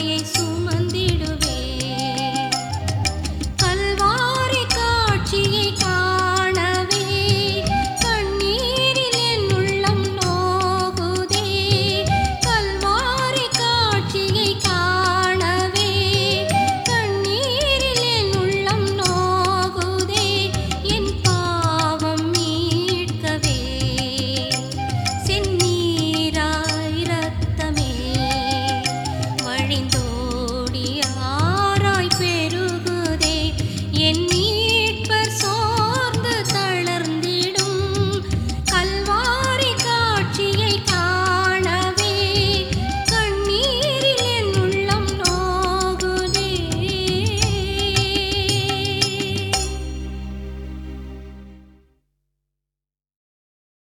因素。